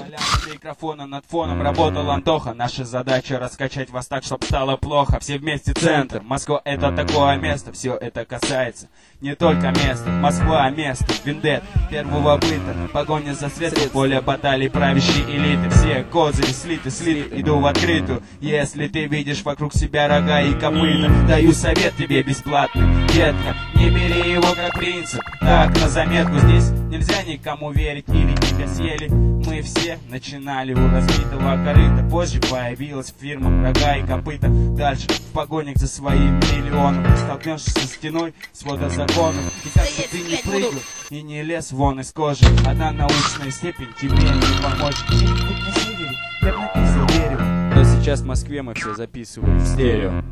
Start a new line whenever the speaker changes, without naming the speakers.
Поляна микрофона. Над фоном работал Антоха. Наша задача раскачать вас так, чтоб стало плохо. Все вместе центр, Москва это такое место. Все это касается не только места. Москва место, виндет, первого быта. Погоня за светом, поле баталий правящей элиты. Все козыри слиты, слиты, иду в открытую. Если ты видишь вокруг себя рога и копыта Даю совет тебе бесплатный, детка Не бери его как принцип, так на заметку. Здесь нельзя никому верить или тебя съели. Мы все начинали у разбитого корыта. Позже появилась фирма рога и копыта Дальше в погонях за своим миллионом. Столкнешься со стеной свода законов И как бы ты не прыгал и не лез вон из кожи. Одна научная степень тебе не поможет. Где-нибудь на севере, я в написал верю Но сейчас в Москве мы все записываем в стерео